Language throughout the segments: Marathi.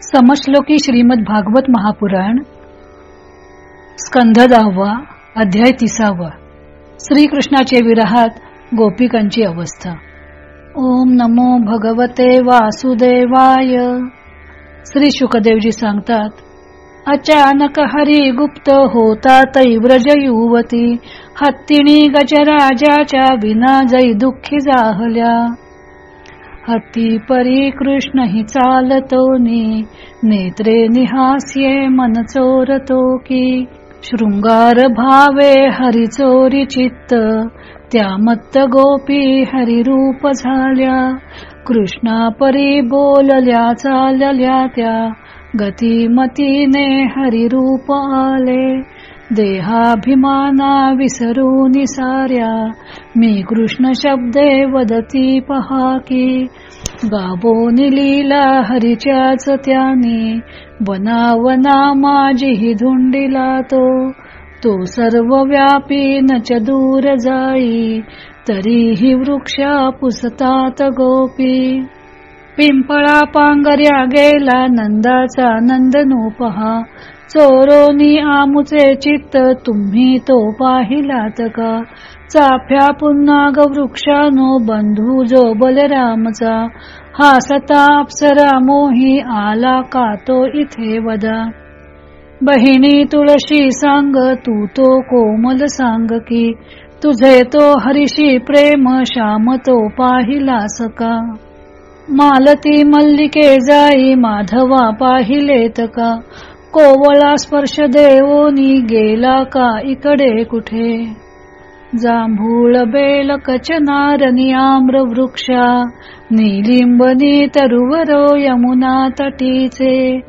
समश्लोकी श्रीमद भागवत महापुराण स्कंध दहावा अध्याय तिसावा. श्रीकृष्णाचे विरहात गोपिकांची अवस्था. ओम नमो भगवते वासुदेवाय. श्री शुकदेवजी सांगतात अचानक हरी गुप्त होता तैव्रज युवती हत्तीणी गजराजाच्या विना जै दुःखी जाहल्या. हत्ती परी कृष्ण हि चालतो नी. नेत्रे निहास्ये मन चोरतो की. शृंगार भावे हरी चोरी चित्त. त्या मत्त गोपी हरी रूप झाल्या. कृष्णा परी बोलल्या चालल्या त्या. गतीमतीने हरी रूप आले. देहाभिमाना विसरून साऱ्या मी कृष्ण शब्दे वदती पहा की गाबोन लीला हरिच्याच त्याने वनावना माझी धुंडिला तो तो सर्व व्यापी नच दूर जाई तरीही वृक्षा पुसतात गोपी. पिंपळा पांगर्या गेला नंदाचा नंदनू पहा. चोरोनी आमुचे चित्त तुम्ही तो पाहिलात का? चाफ्या पुन्हा ग वृक्षानो बंधू जो बलरामचा हा सता अप्सरा मोही आला का तो इथे वदा? बहिणी तुळशी सांग तू तो कोमल सांग की तुझे तो हरिशी प्रेम श्याम तो पाहिलास का? मालती मल्लिके जाई माधवा पाहिलेत का? कोवळा स्पर्श देवोनी गेला का इकडे कुठे? जांभूळ बेल कचनारनी आम्र वृक्षा निलिंबनी तरुवरो यमुना तटीचे.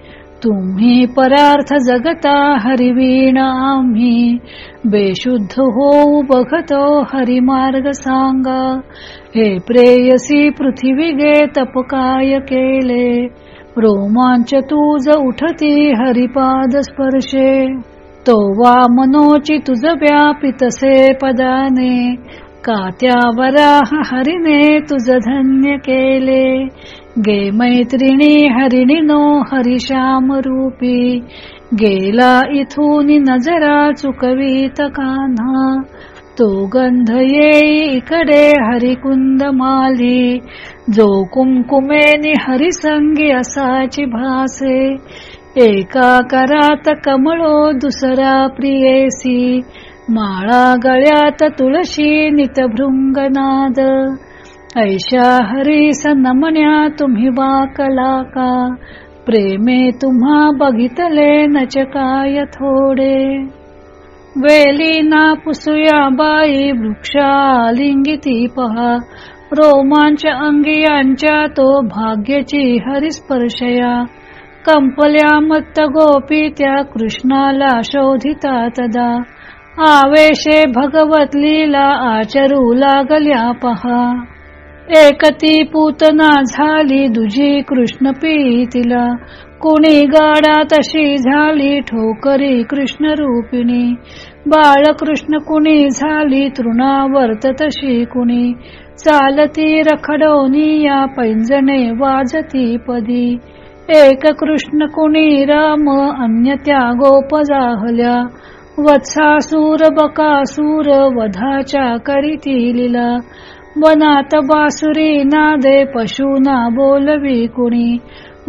तुम्ही परार्थ जगता हरिवीण आम्ही बेशुद्ध होऊ बघतो हरिमार्ग सांगा. हे प्रेयसी पृथ्वी गे तप काय केले रोमांच तुझ उठती हरिपाद स्पर्शे. तो वा मनोची तुझ व्यापितसे पदाने. कात्या वराह हरिने तुझ धन्य केले. गे मैत्रिणी हरिणीनो हरिश्याम रूपी. गेला इथून नजरा चुकवीत कान्हा. तो गंध येई इकडे हरिकुंद माली. जो कुमकुमेनी हरिसंगी असाची भासे एका करात कमळो दुसरा प्रियेसी. माळा गळ्यात तुळशी नितभृंगनाद ऐशा हरीस नमण्या तुम्ही वाकला का प्रेमे तुम्हा बघितले नच काय थोडे. वेलीना पुसुया बाई वृक्षा लिंगिती पहा. रोमांच अंगियांच्या तो भाग्याची हरिस्पर्शया. कंपल्या मत्त गोपी त्या कृष्णाला शोधिता तदा. आवेशे भगवत लीला आचरू लागल्या पहा. एकती पूतना झाली दुजी कृष्ण पीतिला कुणी गाडा तशी झाली ठोकरी कृष्ण रूपिणी बाळकृष्ण कुणी झाली तृणावर्त तशी कुणी. चालती रखडवनी या पैंजणे वाजती पदी. एक कृष्ण कुणी राम अन्य त्या गोप जाहल्या वत्सासूर बकासूर वधाच्या करीती लिला. वनात बासुरी नादे पशुना बोलवी कुणी.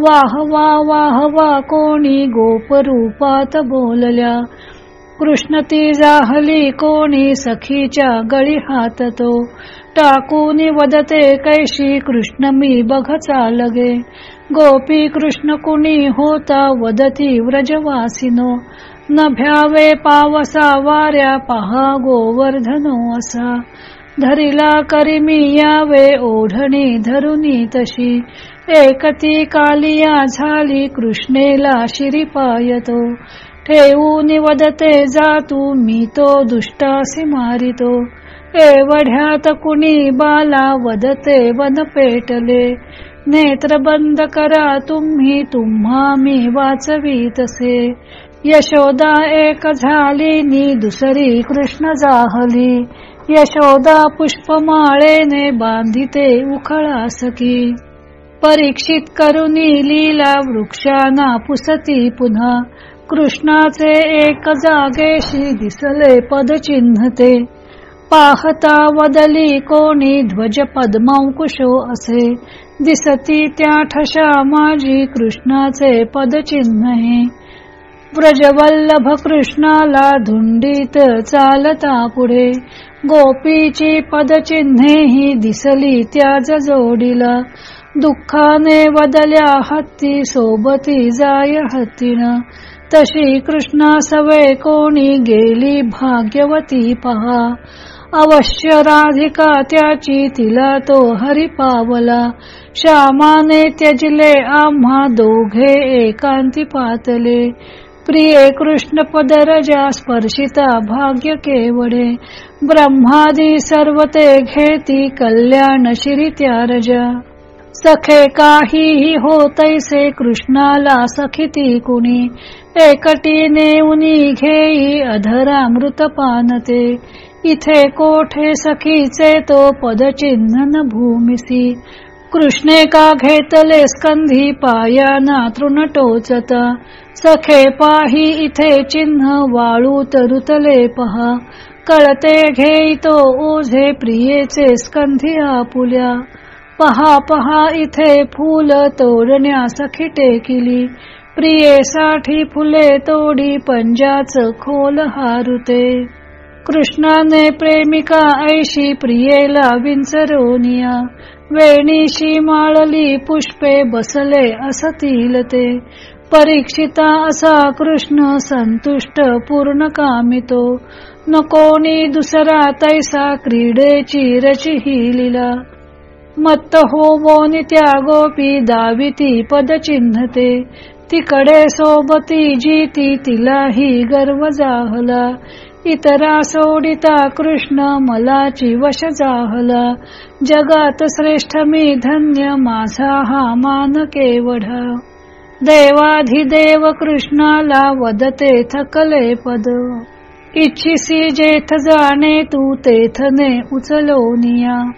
वाह वा वाह वा कोणी गोप रूपात बोलल्या. कृष्ण ती जाहली कोणी सखीच्या गळी हात तो टाकून वदते कैशी कृष्ण मी बघ चालगे गोपी कृष्ण कुणी होता वदती व्रजवासिनो. नभ्यावे पावसा वाऱ्या पहा गोवर्धनो असा. धरिला करी मी यावे ओढणी धरुनी तशी. एकती कालिया झाली कृष्णेला शिरीपायतो ठेवून वदते जातू मी तो दुष्टासी मारितो. एवढ्यात कुणी बाला वदते वन पेटले. नेत्र बंद करा तुम्ही तुम्हा मी वाचवीतसे. यशोदा एक झाली नी दुसरी कृष्ण जाहली. यशोदा पुष्पमाळेने बांधिते उखळासकी. परीक्षित करुनी लीला वृक्षाना पुसती पुन्हा. कृष्णाचे एक जागेशी दिसले पदचिन्ह ते पाहता वदली कोणी ध्वज पद्मांकुशो असे. दिसती त्या ठशा माझी कृष्णाचे पदचिन्ह हे व्रजवल्लभ कृष्णाला धुंडीत चालता पुढे. गोपीची पदचिन्हे ही दिसली त्याज जोडीला. दुःखाने बदल्या हत्ती सोबती जाय हत्तीन. तशी कृष्णा सवे कोणी गेली भाग्यवती पहा. अवश्य राधिका त्याची तिला तो हरी पावला श्यामाने त्यजले आम्हा दोघे एकांती पातले. प्रिये कृष्ण पदरजा स्पर्शिता भाग्य केवडे. ब्रह्मादी सर्व ते घेती कल्याण शिरी त्या रजा. सखे काहीही होतैसे कृष्णाला सखिती कुणी. एकटीने उनी घेई अधरामृत पानते. इथे कोठे सखीचे तो पदचिन्हन न भूमिसी. कृष्णे का घेतले स्कंधी पायाना तृण टोचता. सखे पाही इथे चिन्ह वाळू तरुतले पहा. कळते घेई तो ओझे प्रियेचे स्कंधी आपुल्या. पहा पहा इथे फूल तोडण्या खिटे किली प्रियेसाठी फुले तोडी पंजाच खोल हारुते. कृष्णाने प्रेमिका ऐशी प्रियेला विंचरोनिया. वेणीशी माळली पुष्पे बसले असतील ते परीक्षिता असा कृष्ण संतुष्ट पूर्ण कामितो. नकोनी दुसरा तैसा क्रीडेची रची ही मत्त होवोनी त्या गोपी दाविती पदचिन्हते तिकडे सोबती जीती तिलाही गर्व जाहला. इतरा सोडिता कृष्ण मलाची वश जाहला. जगात श्रेष्ठ मी धन्य माझा हा मान केवढा. देवाधिदेव कृष्णाला वदते थकले पद. इच्छिसी जेथ जाणे तू तेथने उचलोनिया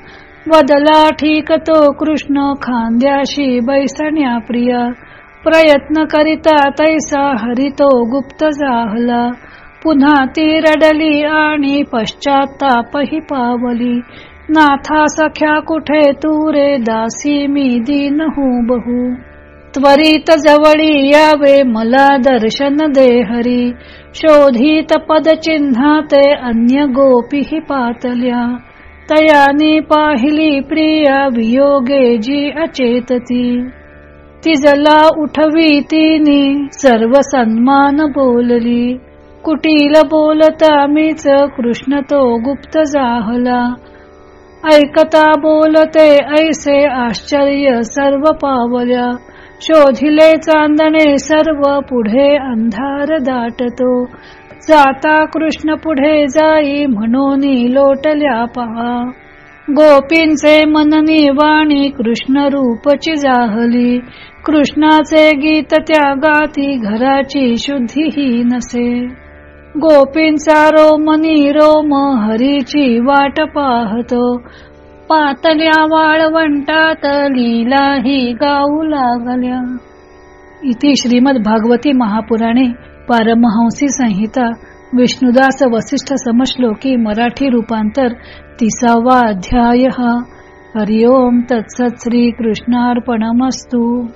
बदला ठीक तो कृष्ण खांद्याशी बैसण्या प्रिया. प्रयत्न करिता तैसा हरितो गुप्त जाहला. पुन्हा ती रडली आणि पश्चातापही पावली. नाथा सख्या कुठे तू रे दासी मी दीन हूँ बहु. त्वरित जवळी यावे मला दर्शन दे हरी. शोधित पदचिन्हा ते अन्य गोपी पातल्या. तयानी पाहिली प्रिया वियोगे जी अचेतती. तिजला उठवी तिने सर्व सन्मान बोलली. कुटील बोलता मीच कृष्ण तो गुप्त जाहला. ऐकता बोलते ऐसे आश्चर्य सर्व पावल्या. शोधिले चांदणे सर्व पुढे अंधार दाटतो. जाता कृष्ण पुढे जाई म्हणून लोटल्या पहा गोपींचे मननी वाणी कृष्ण रूपची जाहली. कृष्णाचे गीत त्या गाती घराची शुद्धी ही नसे. गोपींचा रोमनी रोम हरीची वाट पाहतो. पातल्या वाळवंटात लीला ही गाऊ लागल्या. इति श्रीमद भागवती महापुराणे. पारमहंसी संहिता विष्णुदास वसिष्ठ समश्लोकी मराठी रूपांतर तिसावा अध्याय. हरिओम तत्सत श्री कृष्णार्पणमस्तू